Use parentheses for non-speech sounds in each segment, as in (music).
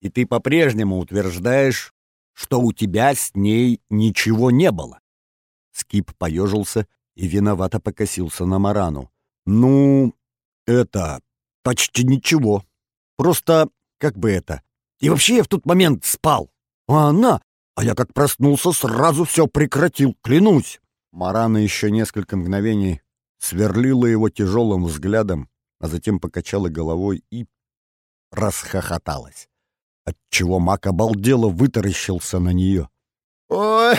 И ты по-прежнему утверждаешь, что у тебя с ней ничего не было. Скип поежился и виновато покосился на Марану. «Ну, это... почти ничего. Просто, как бы это... И вообще я в тот момент спал. А она... А я как проснулся, сразу все прекратил, клянусь!» Марана еще несколько мгновений сверлила его тяжелым взглядом, а затем покачала головой и расхохоталась, отчего Мак обалдело вытаращился на нее. «Ой,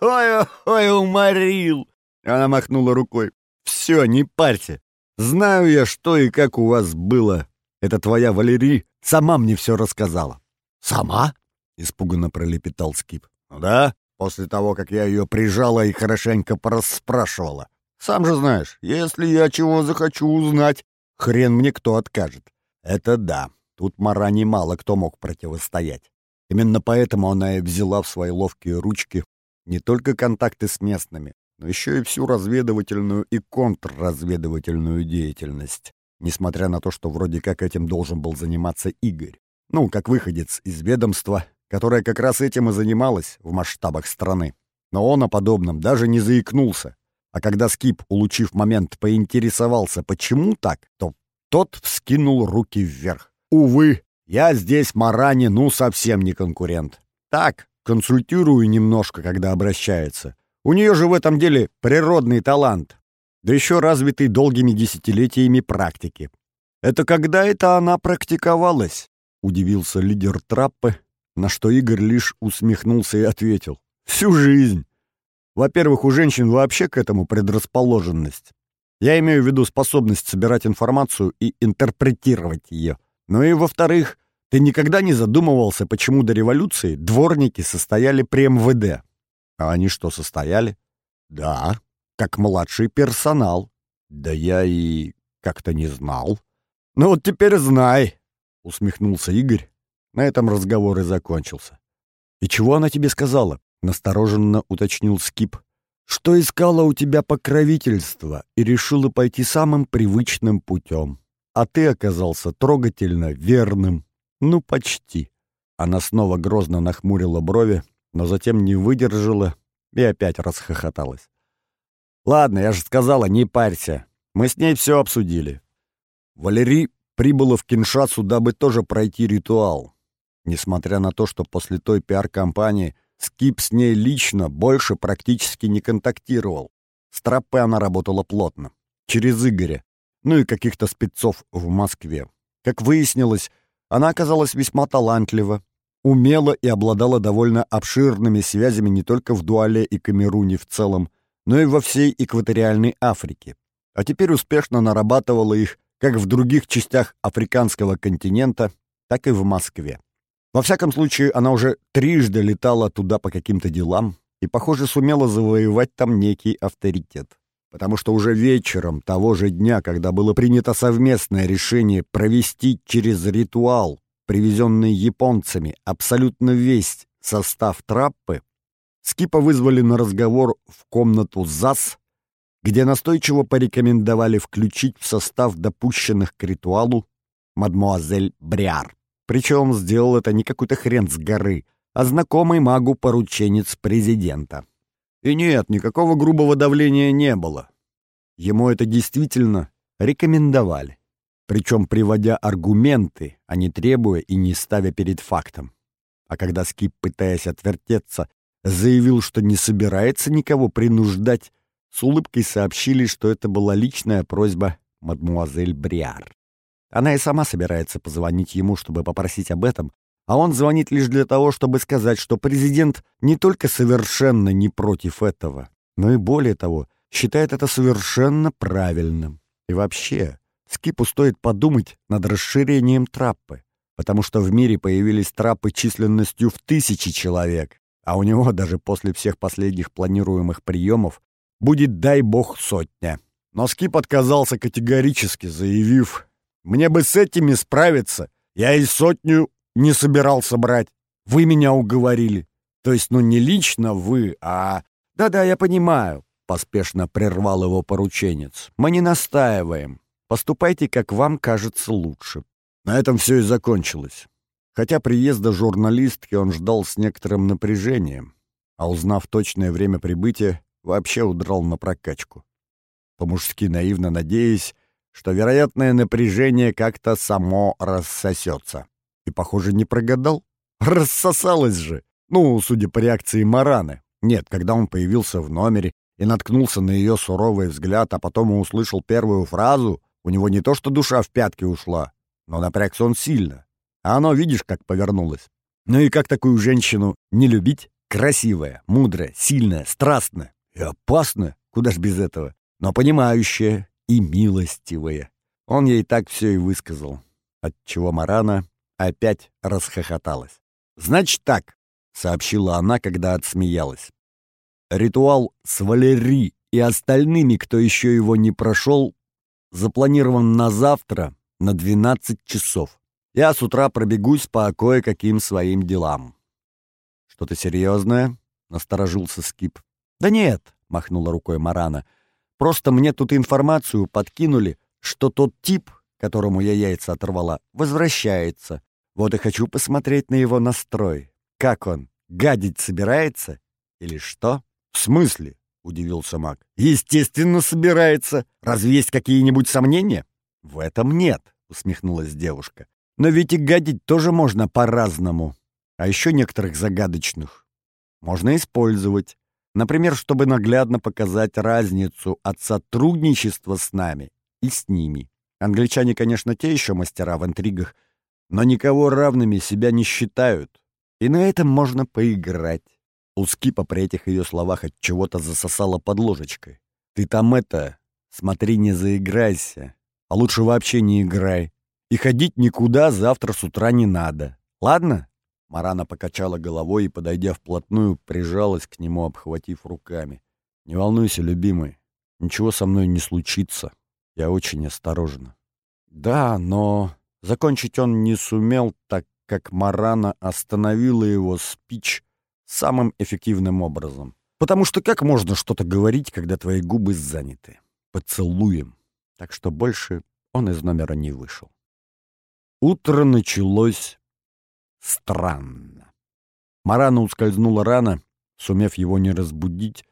ой, ой, уморил!» Она махнула рукой. «Все, не парься. Знаю я, что и как у вас было. Это твоя Валерий сама мне все рассказала». «Сама?» — испуганно пролепетал Скип. «Ну да, после того, как я ее прижала и хорошенько порасспрашивала. Сам же знаешь, если я чего захочу узнать, хрен мне кто откажет. Это да, тут Маране мало кто мог противостоять. Именно поэтому она и взяла в свои ловкие ручки не только контакты с местными, но еще и всю разведывательную и контрразведывательную деятельность, несмотря на то, что вроде как этим должен был заниматься Игорь. Ну, как выходец из ведомства, которое как раз этим и занималось в масштабах страны. Но он о подобном даже не заикнулся. А когда Скип, улучив момент, поинтересовался, почему так, то тот вскинул руки вверх. «Увы, я здесь Маране ну совсем не конкурент. Так, консультирую немножко, когда обращается. У нее же в этом деле природный талант, да еще развитый долгими десятилетиями практики. Это когда это она практиковалась?» — удивился лидер траппы, на что Игорь лишь усмехнулся и ответил. «Всю жизнь. Во-первых, у женщин вообще к этому предрасположенность. Я имею в виду способность собирать информацию и интерпретировать ее. Ну и во-вторых, ты никогда не задумывался, почему до революции дворники состояли при МВД? А они что, состояли? Да, как младший персонал. Да я и как-то не знал. Ну вот теперь знай, усмехнулся Игорь. На этом разговор и закончился. И чего она тебе сказала? Настороженно уточнил Скип. Что искала у тебя покровительство и решила пойти самым привычным путем а ты оказался трогательно верным. Ну, почти. Она снова грозно нахмурила брови, но затем не выдержала и опять расхохоталась. «Ладно, я же сказала, не парься. Мы с ней все обсудили». Валерий прибыла в Киншасу, дабы тоже пройти ритуал. Несмотря на то, что после той пиар-компании Скип с ней лично больше практически не контактировал. С Траппе она работала плотно. Через Игоря, ну и каких-то спецов в Москве. Как выяснилось, она оказалась весьма талантлива, умела и обладала довольно обширными связями не только в Дуале и Камеруне в целом, но и во всей экваториальной Африке. А теперь успешно нарабатывала их как в других частях африканского континента, так и в Москве. Во всяком случае, она уже трижды летала туда по каким-то делам и, похоже, сумела завоевать там некий авторитет потому что уже вечером того же дня, когда было принято совместное решение провести через ритуал, привезенный японцами, абсолютно весь состав траппы, Скипа вызвали на разговор в комнату ЗАС, где настойчиво порекомендовали включить в состав допущенных к ритуалу мадмуазель Бриар. Причем сделал это не какой-то хрен с горы, а знакомый магу-порученец президента. И нет, никакого грубого давления не было. Ему это действительно рекомендовали. Причем приводя аргументы, а не требуя и не ставя перед фактом. А когда Скип, пытаясь отвертеться, заявил, что не собирается никого принуждать, с улыбкой сообщили, что это была личная просьба мадмуазель Бриар. Она и сама собирается позвонить ему, чтобы попросить об этом, а он звонит лишь для того, чтобы сказать, что президент не только совершенно не против этого, но и более того, считает это совершенно правильным. И вообще, Скипу стоит подумать над расширением траппы, потому что в мире появились траппы численностью в тысячи человек, а у него даже после всех последних планируемых приемов будет, дай бог, сотня. Но Скип отказался категорически, заявив, «Мне бы с этими справиться, я и сотню не собирался брать. Вы меня уговорили. То есть, ну, не лично вы, а... Да-да, я понимаю», — поспешно прервал его порученец. «Мы не настаиваем. Поступайте, как вам кажется лучше». На этом все и закончилось. Хотя приезда журналистки он ждал с некоторым напряжением, а узнав точное время прибытия, вообще удрал на прокачку. По-мужски наивно надеясь, что вероятное напряжение как-то само рассосется. И, похоже, не прогадал. Рассосалось же. Ну, судя по реакции Мараны. Нет, когда он появился в номере и наткнулся на ее суровый взгляд, а потом и услышал первую фразу, у него не то что душа в пятки ушла, но напрягся он сильно. А оно, видишь, как повернулось. Ну и как такую женщину не любить? Красивая, мудрая, сильная, страстная и опасная, куда ж без этого, но понимающая и милостивая. Он ей так все и высказал, отчего Марана опять расхохоталась. «Значит так», — сообщила она, когда отсмеялась. «Ритуал с Валери и остальными, кто еще его не прошел, запланирован на завтра на 12 часов. Я с утра пробегусь по кое-каким своим делам». «Что-то серьезное?» — насторожился Скип. «Да нет», — махнула рукой Марана, — Просто мне тут информацию подкинули, что тот тип, которому я яйца оторвала, возвращается. Вот и хочу посмотреть на его настрой. Как он, гадить собирается? Или что? В смысле? — удивился маг. «Естественно, собирается. Разве есть какие-нибудь сомнения?» «В этом нет», — усмехнулась девушка. «Но ведь и гадить тоже можно по-разному. А еще некоторых загадочных можно использовать. Например, чтобы наглядно показать разницу от сотрудничества с нами и с ними. Англичане, конечно, те еще мастера в интригах, но никого равными себя не считают. И на этом можно поиграть. У Скипа при этих ее словах от чего-то засосало под ложечкой. Ты там это, смотри, не заиграйся. А лучше вообще не играй. И ходить никуда завтра с утра не надо. Ладно? Марана покачала головой и, подойдя вплотную, прижалась к нему, обхватив руками. «Не волнуйся, любимый, ничего со мной не случится. Я очень осторожна». «Да, но...» Закончить он не сумел, так как Марана остановила его спич самым эффективным образом. Потому что как можно что-то говорить, когда твои губы заняты? Поцелуем. Так что больше он из номера не вышел. Утро началось странно. Марана ускользнула рано, сумев его не разбудить,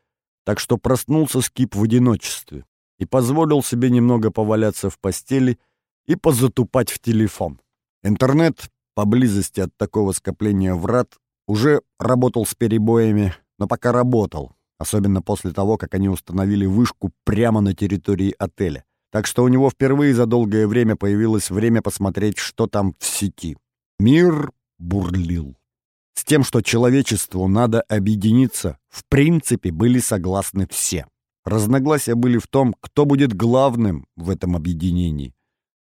так что проснулся Скип в одиночестве и позволил себе немного поваляться в постели и позатупать в телефон. Интернет поблизости от такого скопления врат уже работал с перебоями, но пока работал, особенно после того, как они установили вышку прямо на территории отеля. Так что у него впервые за долгое время появилось время посмотреть, что там в сети. Мир бурлил. С тем, что человечеству надо объединиться, в принципе были согласны все. Разногласия были в том, кто будет главным в этом объединении.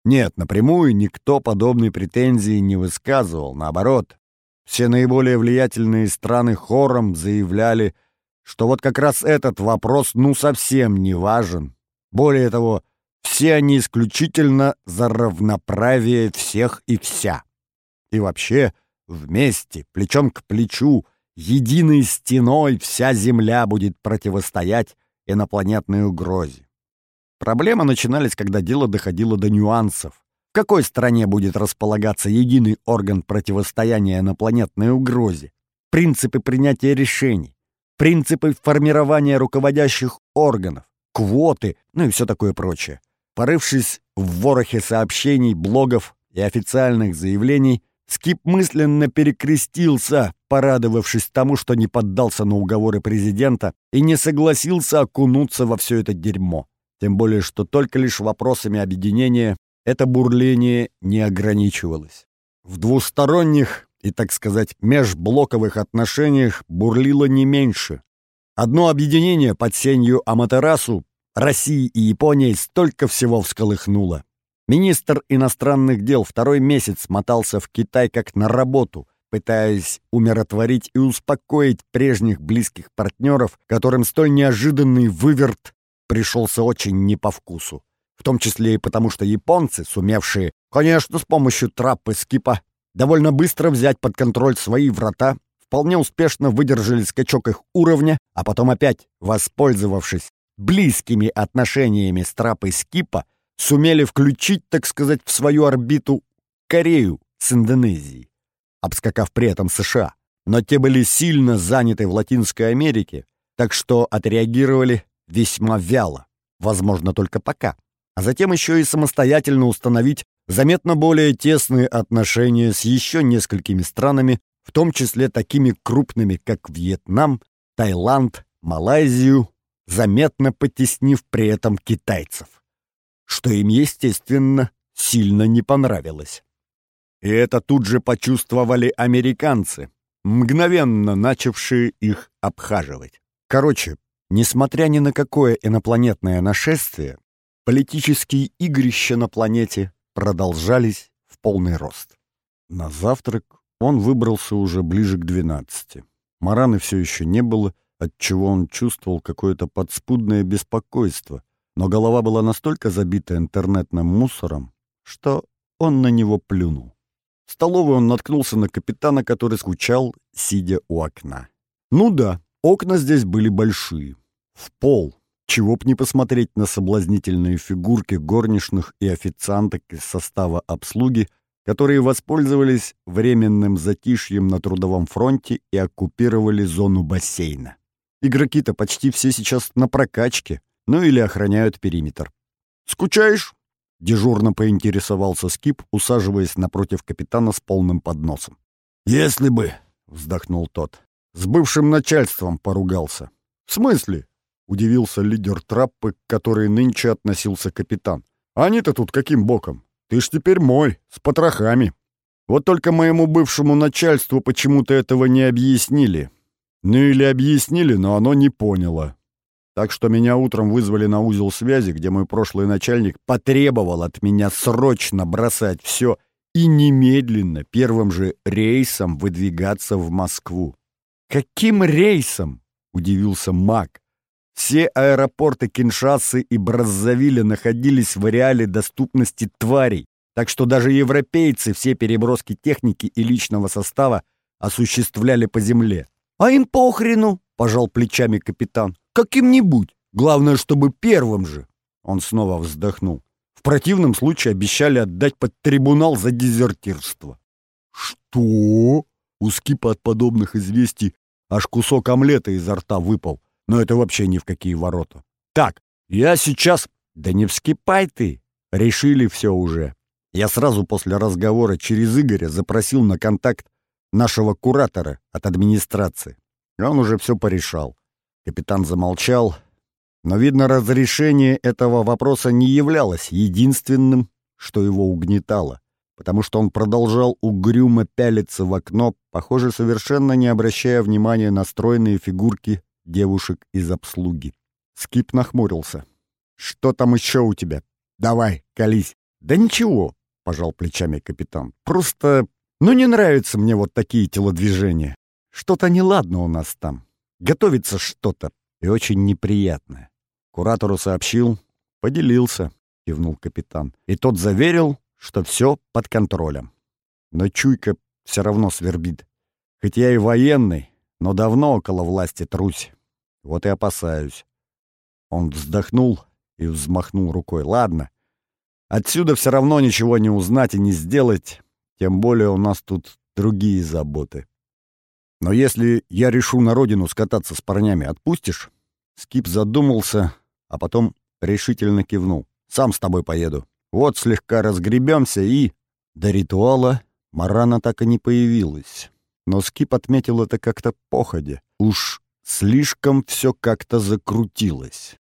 Нет, напрямую никто подобной претензии не высказывал, наоборот. Все наиболее влиятельные страны хором заявляли, что вот как раз этот вопрос ну совсем не важен. Более того, все они исключительно за равноправие всех и вся. И вообще, вместе, плечом к плечу, единой стеной вся Земля будет противостоять инопланетной угрозе. Проблемы начинались, когда дело доходило до нюансов. В какой стране будет располагаться единый орган противостояния инопланетной угрозе? Принципы принятия решений, принципы формирования руководящих органов, квоты, ну и все такое прочее. Порывшись в ворохе сообщений, блогов и официальных заявлений, Скип мысленно перекрестился, порадовавшись тому, что не поддался на уговоры президента и не согласился окунуться во все это дерьмо. Тем более, что только лишь вопросами объединения это бурление не ограничивалось. В двусторонних и, так сказать, межблоковых отношениях бурлило не меньше. Одно объединение под сенью Аматерасу России и Японии столько всего всколыхнуло. Министр иностранных дел второй месяц мотался в Китай как на работу, пытаясь умиротворить и успокоить прежних близких партнеров, которым столь неожиданный выверт пришелся очень не по вкусу. В том числе и потому, что японцы, сумевшие, конечно, с помощью траппы скипа, довольно быстро взять под контроль свои врата, вполне успешно выдержали скачок их уровня, а потом опять, воспользовавшись близкими отношениями с трапой скипа, сумели включить, так сказать, в свою орбиту Корею с Индонезией. обскакав при этом США. Но те были сильно заняты в Латинской Америке, так что отреагировали весьма вяло, возможно, только пока. А затем еще и самостоятельно установить заметно более тесные отношения с еще несколькими странами, в том числе такими крупными, как Вьетнам, Таиланд, Малайзию, заметно потеснив при этом китайцев. Что им, естественно, сильно не понравилось. И это тут же почувствовали американцы, мгновенно начавшие их обхаживать. Короче, несмотря ни на какое инопланетное нашествие, политические игрища на планете продолжались в полный рост. На завтрак он выбрался уже ближе к двенадцати. Мараны все еще не было, отчего он чувствовал какое-то подспудное беспокойство, но голова была настолько забита интернетным мусором, что он на него плюнул. В столовой он наткнулся на капитана, который скучал, сидя у окна. Ну да, окна здесь были большие. В пол. Чего б не посмотреть на соблазнительные фигурки горничных и официанток из состава обслуги, которые воспользовались временным затишьем на трудовом фронте и оккупировали зону бассейна. Игроки-то почти все сейчас на прокачке, ну или охраняют периметр. «Скучаешь?» — дежурно поинтересовался Скип, усаживаясь напротив капитана с полным подносом. «Если бы», — вздохнул тот, — «с бывшим начальством поругался». «В смысле?» — удивился лидер траппы, к которой нынче относился капитан. «Они-то тут каким боком? Ты ж теперь мой, с потрохами. Вот только моему бывшему начальству почему-то этого не объяснили. Ну или объяснили, но оно не поняло. Так что меня утром вызвали на узел связи, где мой прошлый начальник потребовал от меня срочно бросать все и немедленно первым же рейсом выдвигаться в Москву. «Каким рейсом?» — удивился Мак. Все аэропорты Киншасы и Браззавиля находились в ареале доступности тварей, так что даже европейцы все переброски техники и личного состава осуществляли по земле. «А им похрену!» — пожал плечами капитан. «Каким-нибудь. Главное, чтобы первым же!» Он снова вздохнул. В противном случае обещали отдать под трибунал за дезертирство. «Что?» У Скипа от подобных известий аж кусок омлета изо рта выпал. Но это вообще ни в какие ворота. «Так, я сейчас...» «Да не вскипай ты!» Решили все уже. Я сразу после разговора через Игоря запросил на контакт нашего куратора от администрации. Он уже все порешал. Капитан замолчал, но, видно, разрешение этого вопроса не являлось единственным, что его угнетало, потому что он продолжал угрюмо пялиться в окно, похоже, совершенно не обращая внимания на стройные фигурки девушек из обслуги. Скип нахмурился. «Что там еще у тебя? Давай, колись». «Да ничего», — пожал плечами капитан. «Просто ну, не нравятся мне вот такие телодвижения. Что-то неладно у нас там. Готовится что-то. И очень неприятное. Куратору сообщил, поделился, кивнул капитан. И тот заверил, что все под контролем. Но чуйка все равно свербит. Хоть я и военный, но давно около власти трусь. Вот и опасаюсь. Он вздохнул и взмахнул рукой. Ладно, отсюда все равно ничего не узнать и не сделать. Тем более у нас тут другие заботы. Но если я решу на родину скататься с парнями, отпустишь?» Скип задумался, а потом решительно кивнул. «Сам с тобой поеду. Вот слегка разгребемся и...» До ритуала Марана так и не появилась. Но Скип отметил это как-то походе. Уж слишком все как-то закрутилось.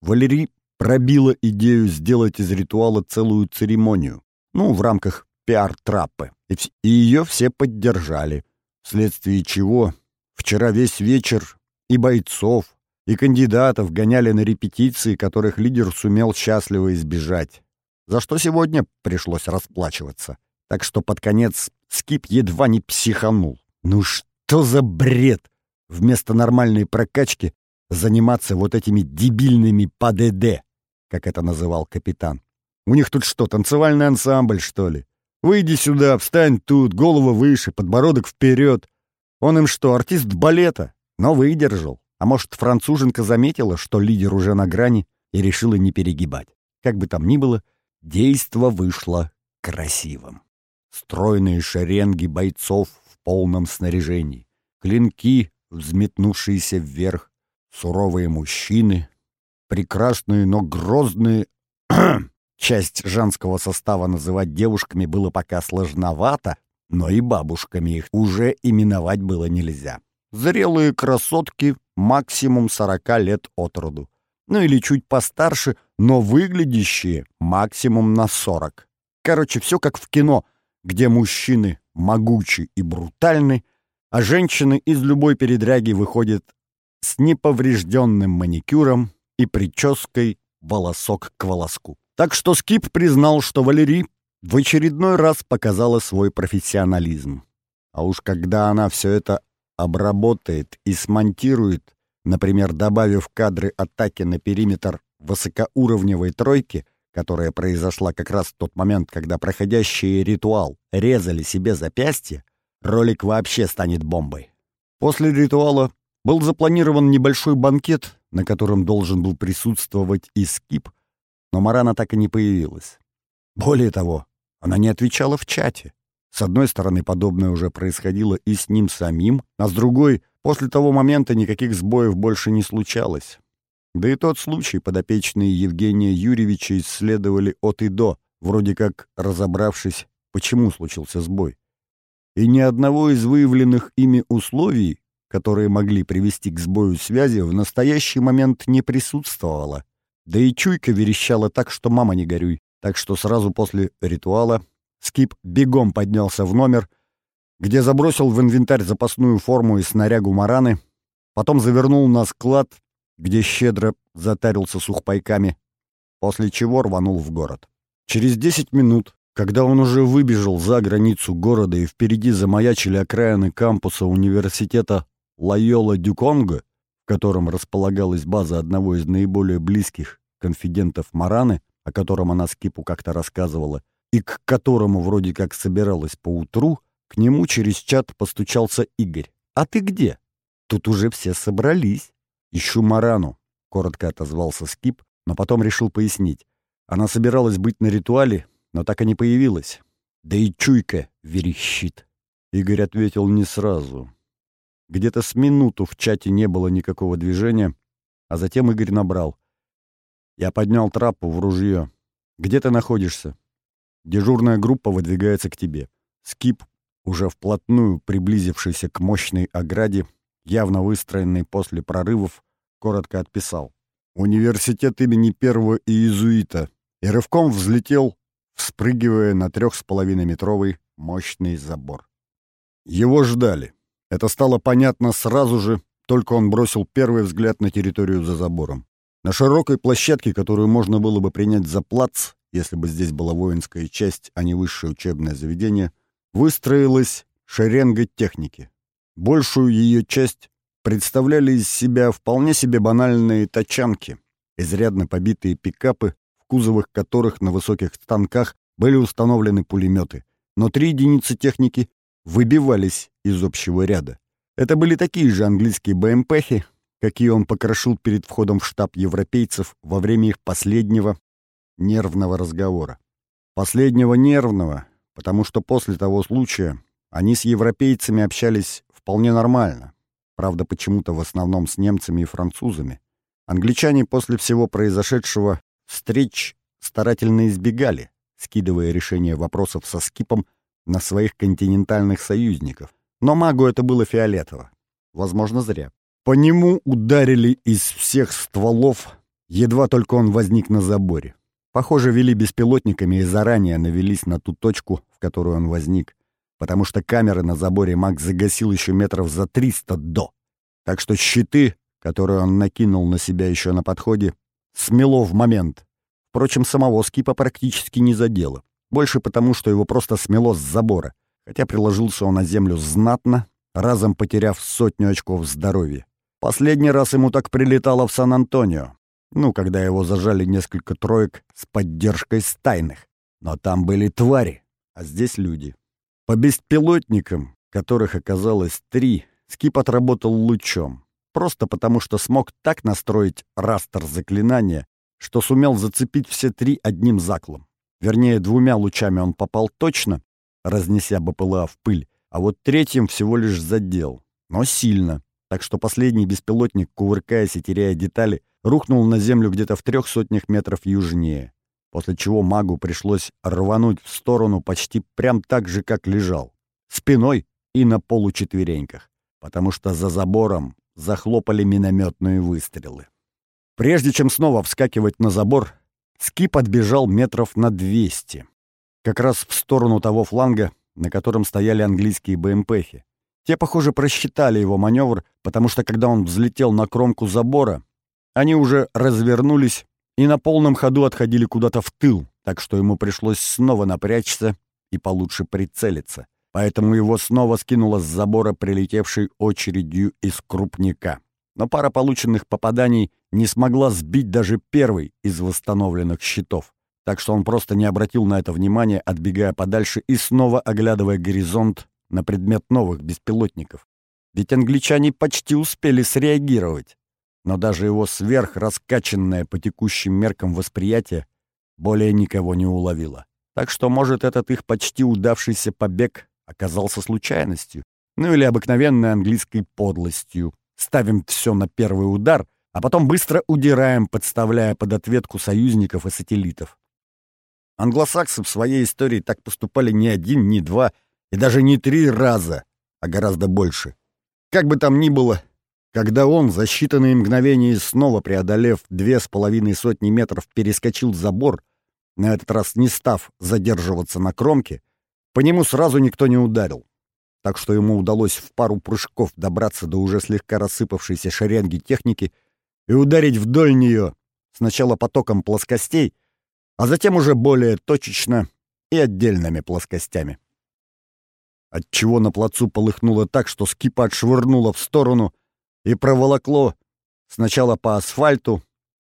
Валерий пробила идею сделать из ритуала целую церемонию. Ну, в рамках пиар-траппы, и ее все поддержали, вследствие чего вчера весь вечер и бойцов, и кандидатов гоняли на репетиции, которых лидер сумел счастливо избежать, за что сегодня пришлось расплачиваться. Так что под конец Скип едва не психанул. Ну что за бред! Вместо нормальной прокачки заниматься вот этими дебильными ПДД, как это называл капитан. У них тут что, танцевальный ансамбль, что ли? Выйди сюда, встань тут, голову выше, подбородок вперед. Он им что, артист балета? Но выдержал. А может, француженка заметила, что лидер уже на грани и решила не перегибать. Как бы там ни было, действо вышло красивым. стройные шеренги бойцов в полном снаряжении, клинки, взметнувшиеся вверх, суровые мужчины, прекрасные, но грозные (clears throat) Часть женского состава называть девушками было пока сложновато, но и бабушками их уже именовать было нельзя. Зрелые красотки максимум 40 лет от роду. Ну или чуть постарше, но выглядящие максимум на 40. Короче, все как в кино, где мужчины могучи и брутальны, а женщины из любой передряги выходят с неповрежденным маникюром и прической волосок к волоску. Так что Скип признал, что Валерий в очередной раз показала свой профессионализм. А уж когда она все это обработает и смонтирует, например, добавив кадры атаки на периметр высокоуровневой тройки, которая произошла как раз в тот момент, когда проходящие ритуал резали себе запястье, ролик вообще станет бомбой. После ритуала был запланирован небольшой банкет, на котором должен был присутствовать и Скип, но Марана так и не появилась. Более того, она не отвечала в чате. С одной стороны, подобное уже происходило и с ним самим, а с другой, после того момента никаких сбоев больше не случалось. Да и тот случай подопечные Евгения Юрьевича исследовали от и до, вроде как разобравшись, почему случился сбой. И ни одного из выявленных ими условий, которые могли привести к сбою связи, в настоящий момент не присутствовало. Да и чуйка верещала так, что мама не горюй. Так что сразу после ритуала Скип бегом поднялся в номер, где забросил в инвентарь запасную форму и снарягу мараны, потом завернул на склад, где щедро затарился сухпайками, после чего рванул в город. Через десять минут, когда он уже выбежал за границу города и впереди замаячили окраины кампуса университета Лайола-Дюконго, в котором располагалась база одного из наиболее близких конфидентов Мараны, о котором она Скипу как-то рассказывала, и к которому вроде как собиралась поутру, к нему через чат постучался Игорь. «А ты где?» «Тут уже все собрались». «Ищу Марану», — коротко отозвался Скип, но потом решил пояснить. Она собиралась быть на ритуале, но так и не появилась. Да и чуйка верещит. Игорь ответил не сразу. Где-то с минуту в чате не было никакого движения, а затем Игорь набрал. Я поднял трапу в ружье. Где ты находишься? Дежурная группа выдвигается к тебе. Скип, уже вплотную приблизившийся к мощной ограде, явно выстроенной после прорывов, коротко отписал. Университет имени первого иезуита. И рывком взлетел, вспрыгивая на трех с половиной метровый мощный забор. Его ждали. Это стало понятно сразу же, только он бросил первый взгляд на территорию за забором. На широкой площадке, которую можно было бы принять за плац, если бы здесь была воинская часть, а не высшее учебное заведение, выстроилась шеренга техники. Большую ее часть представляли из себя вполне себе банальные тачанки, изрядно побитые пикапы, кузовах которых на высоких станках были установлены пулеметы, но три единицы техники выбивались из общего ряда. Это были такие же английские БМПхи, какие он покрошил перед входом в штаб европейцев во время их последнего нервного разговора. Последнего нервного, потому что после того случая они с европейцами общались вполне нормально. Правда, почему-то в основном с немцами и французами. Англичане после всего произошедшего встреч старательно избегали, скидывая решение вопросов со скипом на своих континентальных союзников. Но магу это было фиолетово. Возможно, зря. По нему ударили из всех стволов, едва только он возник на заборе. Похоже, вели беспилотниками и заранее навелись на ту точку, в которую он возник, потому что камеры на заборе маг загасил еще метров за 300 до. Так что щиты, которые он накинул на себя еще на подходе, смело в момент. Впрочем, самого скипа практически не задело. Больше потому, что его просто смело с забора, хотя приложился он на землю знатно, разом потеряв сотню очков здоровья. Последний раз ему так прилетало в Сан-Антонио, ну, когда его зажали несколько троек с поддержкой стайных. Но там были твари, а здесь люди. По беспилотникам, которых оказалось три, Скип отработал лучом. Просто потому, что смог так настроить растер заклинания, что сумел зацепить все три одним заклом. Вернее, двумя лучами он попал точно, разнеся БПЛА в пыль, а вот третьим всего лишь задел, но сильно, так что последний беспилотник, кувыркаясь и теряя детали, рухнул на землю где-то в трех сотнях метров южнее, после чего магу пришлось рвануть в сторону почти прям так же, как лежал, спиной и на получетвереньках, потому что за забором захлопали минометные выстрелы. Прежде чем снова вскакивать на забор, Скип отбежал метров на 200, как раз в сторону того фланга, на котором стояли английские БМПхи. Те, похоже, просчитали его маневр, потому что когда он взлетел на кромку забора, они уже развернулись и на полном ходу отходили куда-то в тыл, так что ему пришлось снова напрячься и получше прицелиться. Поэтому его снова скинуло с забора прилетевшей очередью из крупника. Но пара полученных попаданий не смогла сбить даже первый из восстановленных щитов. Так что он просто не обратил на это внимания, отбегая подальше и снова оглядывая горизонт на предмет новых беспилотников. Ведь англичане почти успели среагировать. Но даже его сверхраскачанное по текущим меркам восприятие более никого не уловило. Так что, может, этот их почти удавшийся побег оказался случайностью, ну или обыкновенной английской подлостью. Ставим все на первый удар — а потом быстро удираем, подставляя под ответку союзников и сателлитов. Англосаксы в своей истории так поступали не один, не два и даже не три раза, а гораздо больше. Как бы там ни было, когда он за считанные мгновения снова преодолев две с половиной сотни метров перескочил забор, на этот раз не став задерживаться на кромке, по нему сразу никто не ударил. Так что ему удалось в пару прыжков добраться до уже слегка рассыпавшейся шеренги техники — и ударить вдоль нее сначала потоком плоскостей, а затем уже более точечно и отдельными плоскостями. Отчего на плацу полыхнуло так, что скипа отшвырнуло в сторону и проволокло сначала по асфальту,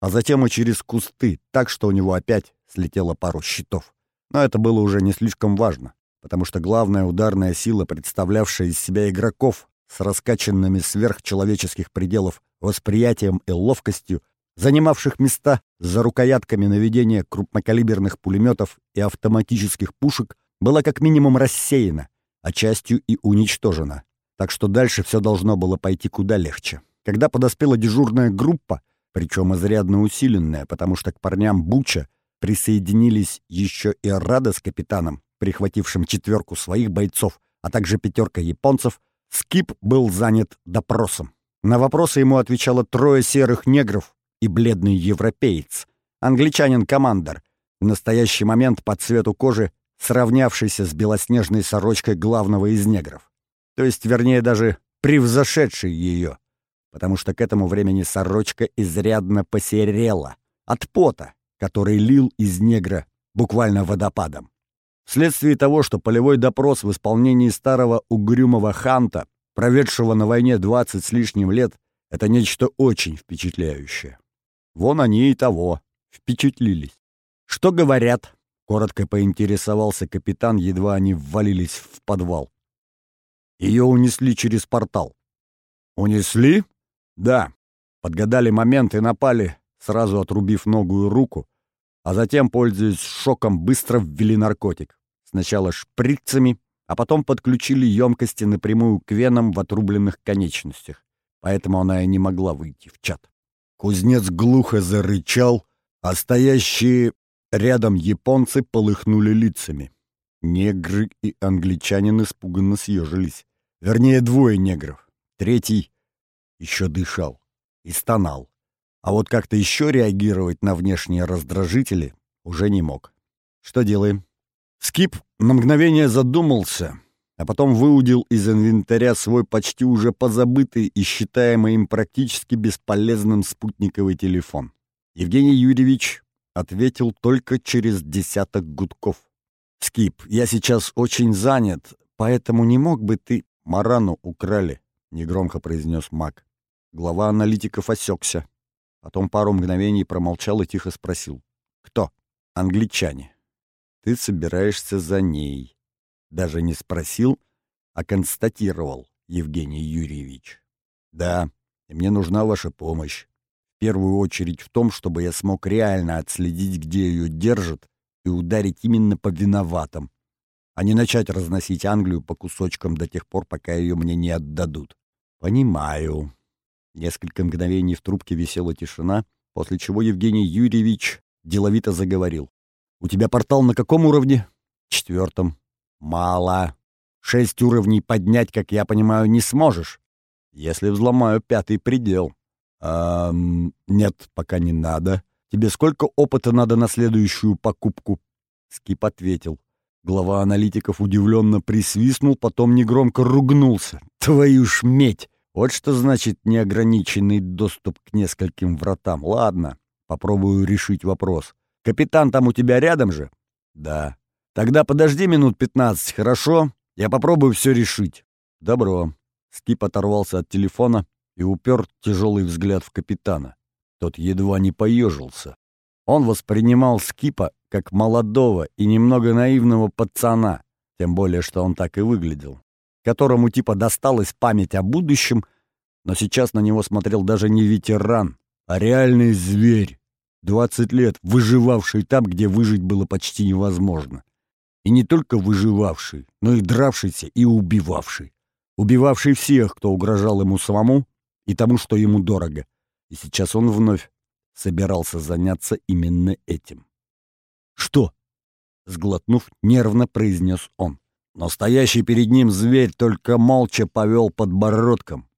а затем и через кусты, так что у него опять слетело пару щитов. Но это было уже не слишком важно, потому что главная ударная сила, представлявшая из себя игроков с раскачанными сверхчеловеческих пределов восприятием и ловкостью, занимавших места за рукоятками наведения крупнокалиберных пулеметов и автоматических пушек, была как минимум рассеяна, а частью и уничтожена. Так что дальше все должно было пойти куда легче. Когда подоспела дежурная группа, причем изрядно усиленная, потому что к парням Буча присоединились еще и Рада с капитаном, прихватившим четверку своих бойцов, а также пятерка японцев, Скип был занят допросом. На вопросы ему отвечало трое серых негров и бледный европеец, англичанин-командор, в настоящий момент по цвету кожи сравнявшийся с белоснежной сорочкой главного из негров. То есть, вернее, даже превзошедший ее, потому что к этому времени сорочка изрядно посерела от пота, который лил из негра буквально водопадом. Вследствие того, что полевой допрос в исполнении старого угрюмого ханта проведшего на войне двадцать с лишним лет, это нечто очень впечатляющее. Вон они и того, впечатлились. «Что говорят?» — коротко поинтересовался капитан, едва они ввалились в подвал. Ее унесли через портал. «Унесли?» «Да». Подгадали момент и напали, сразу отрубив ногу и руку, а затем, пользуясь шоком, быстро ввели наркотик. Сначала шприцами, а потом подключили емкости напрямую к венам в отрубленных конечностях, поэтому она и не могла выйти в чат. Кузнец глухо зарычал, а стоящие рядом японцы полыхнули лицами. Негры и англичанин испуганно съежились. Вернее, двое негров. Третий еще дышал и стонал. А вот как-то еще реагировать на внешние раздражители уже не мог. Что делаем? Скип на мгновение задумался, а потом выудил из инвентаря свой почти уже позабытый и считаемый им практически бесполезным спутниковый телефон. Евгений Юрьевич ответил только через десяток гудков. «Скип, я сейчас очень занят, поэтому не мог бы ты...» «Марану украли», — негромко произнес маг. Глава аналитиков осекся. Потом пару мгновений промолчал и тихо спросил. «Кто?» «Англичане» ты собираешься за ней. Даже не спросил, а констатировал Евгений Юрьевич. Да, и мне нужна ваша помощь. В первую очередь в том, чтобы я смог реально отследить, где ее держат, и ударить именно по виноватым, а не начать разносить Англию по кусочкам до тех пор, пока ее мне не отдадут. Понимаю. Несколько мгновений в трубке висела тишина, после чего Евгений Юрьевич деловито заговорил. «У тебя портал на каком уровне?» «Четвертом». «Мало. Шесть уровней поднять, как я понимаю, не сможешь. Если взломаю пятый предел». «Эм, нет, пока не надо. Тебе сколько опыта надо на следующую покупку?» Скип ответил. Глава аналитиков удивленно присвистнул, потом негромко ругнулся. «Твою ж медь! Вот что значит неограниченный доступ к нескольким вратам. Ладно, попробую решить вопрос. Капитан там у тебя рядом же?» «Да». «Тогда подожди минут пятнадцать, хорошо? Я попробую все решить». «Добро». Скип оторвался от телефона и упер тяжелый взгляд в капитана. Тот едва не поежился. Он воспринимал Скипа как молодого и немного наивного пацана, тем более, что он так и выглядел, которому типа досталась память о будущем, но сейчас на него смотрел даже не ветеран, а реальный зверь, 20 лет выживавший там, где выжить было почти невозможно. И не только выживавший, но и дравшийся и убивавший. Убивавший всех, кто угрожал ему самому и тому, что ему дорого. И сейчас он вновь собирался заняться именно этим. «Что?» — сглотнув, нервно произнес он. Но стоящий перед ним зверь только молча повел подбородком.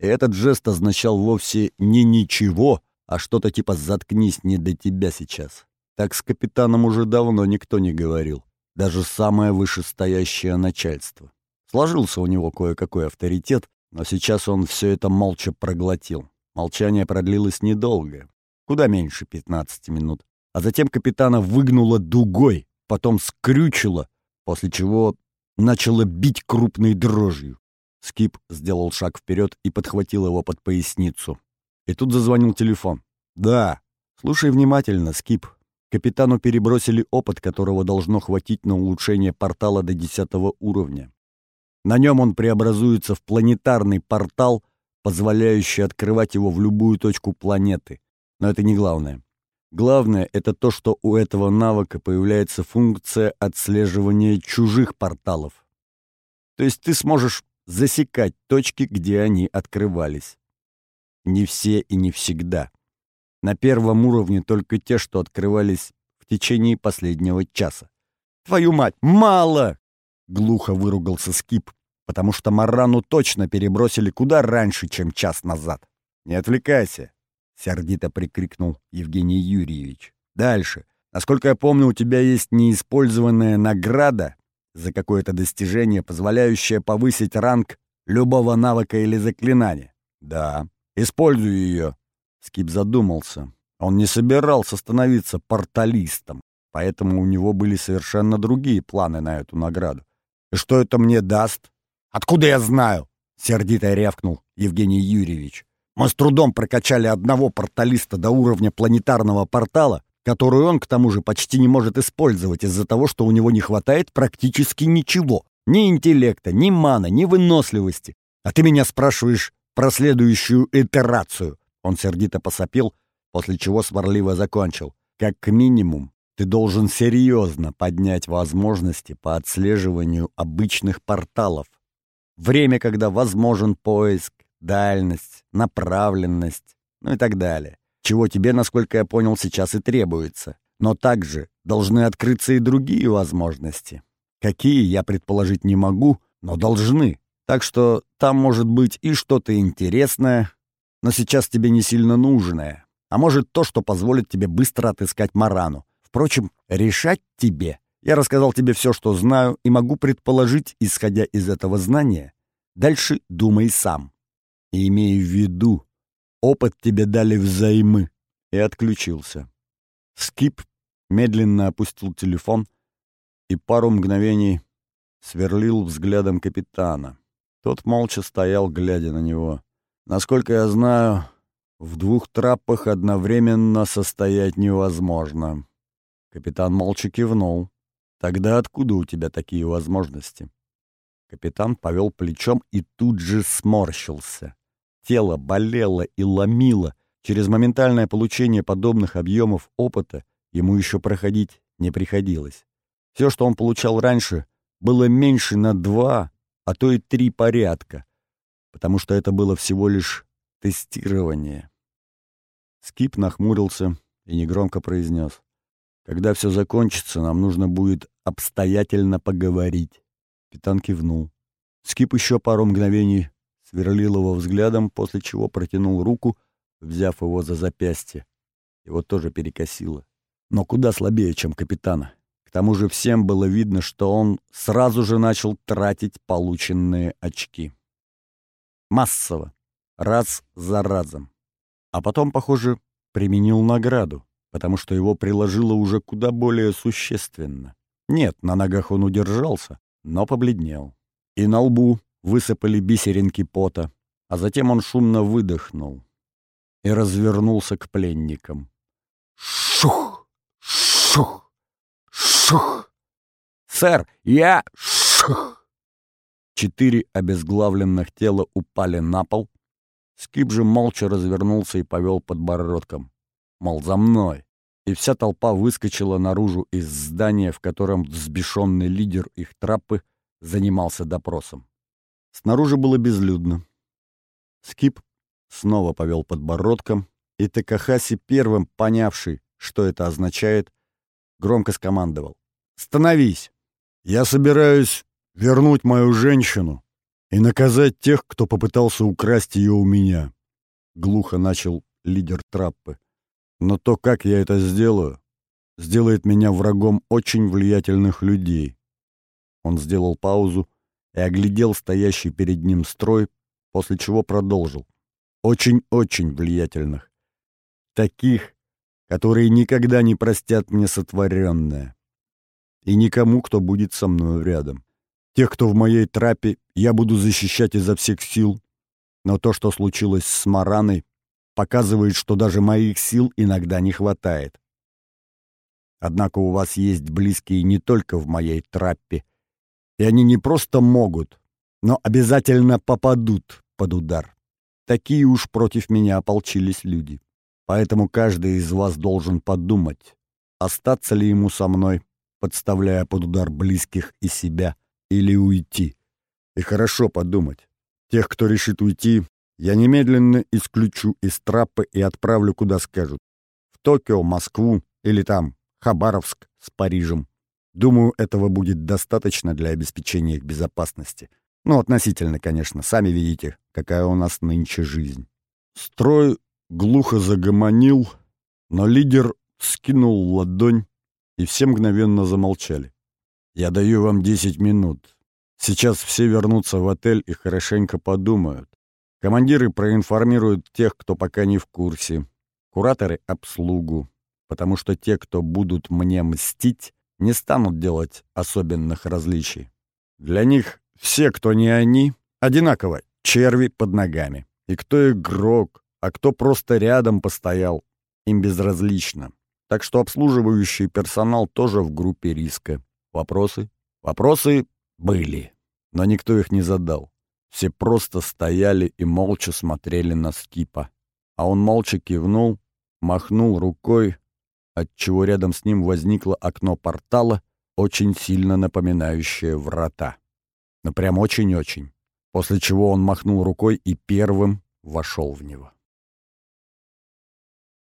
И этот жест означал вовсе не ничего, а что-то типа «заткнись, не до тебя сейчас». Так с капитаном уже давно никто не говорил, даже самое вышестоящее начальство. Сложился у него кое-какой авторитет, но сейчас он все это молча проглотил. Молчание продлилось недолго, куда меньше 15 минут. А затем капитана выгнуло дугой, потом скрючило, после чего начало бить крупной дрожью. Скип сделал шаг вперед и подхватил его под поясницу. И тут зазвонил телефон. «Да. Слушай внимательно, Скип. Капитану перебросили опыт, которого должно хватить на улучшение портала до 10 уровня. На нем он преобразуется в планетарный портал, позволяющий открывать его в любую точку планеты. Но это не главное. Главное — это то, что у этого навыка появляется функция отслеживания чужих порталов. То есть ты сможешь засекать точки, где они открывались. Не все и не всегда. На первом уровне только те, что открывались в течение последнего часа. «Твою мать, мало!» — глухо выругался Скип, потому что Марану точно перебросили куда раньше, чем час назад. «Не отвлекайся. — сердито прикрикнул Евгений Юрьевич. «Дальше. Насколько я помню, у тебя есть неиспользованная награда за какое-то достижение, позволяющее повысить ранг любого навыка или заклинания». «Да. Используй ее». Скип задумался. Он не собирался становиться порталистом, поэтому у него были совершенно другие планы на эту награду. «И что это мне даст?» «Откуда я знаю?» — сердито рявкнул Евгений Юрьевич. Мы с трудом прокачали одного порталиста до уровня планетарного портала, который он, к тому же, почти не может использовать из-за того, что у него не хватает практически ничего. Ни интеллекта, ни мана, ни выносливости. А ты меня спрашиваешь про следующую итерацию. Он сердито посопил, после чего сварливо закончил. Как минимум, ты должен серьезно поднять возможности по отслеживанию обычных порталов. Время, когда возможен поиск, дальность, направленность, ну и так далее. Чего тебе, насколько я понял, сейчас и требуется. Но также должны открыться и другие возможности. Какие, я предположить не могу, но должны. Так что там может быть и что-то интересное, но сейчас тебе не сильно нужное. А может то, что позволит тебе быстро отыскать Марану. Впрочем, решать тебе. Я рассказал тебе все, что знаю, и могу предположить, исходя из этого знания. Дальше думай сам. И имею в виду, опыт тебе дали взаймы. И отключился. Скип медленно опустил телефон и пару мгновений сверлил взглядом капитана. Тот молча стоял, глядя на него. Насколько я знаю, в двух трапах одновременно состоять невозможно. Капитан молча кивнул. Тогда откуда у тебя такие возможности? Капитан повел плечом и тут же сморщился. Тело болело и ломило. Через моментальное получение подобных объемов опыта ему еще проходить не приходилось. Все, что он получал раньше, было меньше на два, а то и три порядка, потому что это было всего лишь тестирование. Скип нахмурился и негромко произнес. «Когда все закончится, нам нужно будет обстоятельно поговорить». Капитан кивнул. Скип еще пару мгновений сверлил его взглядом, после чего протянул руку, взяв его за запястье. Его тоже перекосило. Но куда слабее, чем капитана. К тому же всем было видно, что он сразу же начал тратить полученные очки. Массово. Раз за разом. А потом, похоже, применил награду, потому что его приложило уже куда более существенно. Нет, на ногах он удержался, но побледнел. И на лбу высыпали бисеринки пота, а затем он шумно выдохнул и развернулся к пленникам. Шух! Шух! Шух! Сэр, я... Шух! Четыре обезглавленных тела упали на пол. Скип же молча развернулся и повел подбородком. Мол, за мной. И вся толпа выскочила наружу из здания, в котором взбешенный лидер их траппы занимался допросом. Снаружи было безлюдно. Скип снова повел подбородком, и Такахаси, первым понявший, что это означает, громко скомандовал. «Становись! Я собираюсь вернуть мою женщину и наказать тех, кто попытался украсть ее у меня», — глухо начал лидер траппы. «Но то, как я это сделаю, сделает меня врагом очень влиятельных людей». Он сделал паузу и оглядел стоящий перед ним строй, после чего продолжил. «Очень-очень влиятельных. Таких, которые никогда не простят мне сотворенное. И никому, кто будет со мной рядом. Тех, кто в моей трапе, я буду защищать изо всех сил. Но то, что случилось с Мараной, показывает, что даже моих сил иногда не хватает. Однако у вас есть близкие не только в моей траппе, и они не просто могут, но обязательно попадут под удар. Такие уж против меня ополчились люди. Поэтому каждый из вас должен подумать, остаться ли ему со мной, подставляя под удар близких и себя, или уйти. И хорошо подумать. Тех, кто решит уйти, я немедленно исключу из траппы и отправлю куда скажут. В Токио, Москву или там Хабаровск с Парижем. Думаю, этого будет достаточно для обеспечения их безопасности. Ну, относительно, конечно, сами видите, какая у нас нынче жизнь. Строй глухо загомонил, но лидер скинул ладонь, и все мгновенно замолчали. «Я даю вам десять минут. Сейчас все вернутся в отель и хорошенько подумают. Командиры проинформируют тех, кто пока не в курсе. Кураторы — обслугу. Потому что те, кто будут мне мстить, не станут делать особенных различий. Для них все, кто не они, одинаково черви под ногами. И кто игрок, а кто просто рядом постоял, им безразлично. Так что обслуживающий персонал тоже в группе риска. Вопросы? Вопросы были, но никто их не задал. Все просто стояли и молча смотрели на Скипа. А он молча кивнул, махнул рукой, отчего рядом с ним возникло окно портала, очень сильно напоминающее врата. Но прям очень-очень. После чего он махнул рукой и первым вошел в него.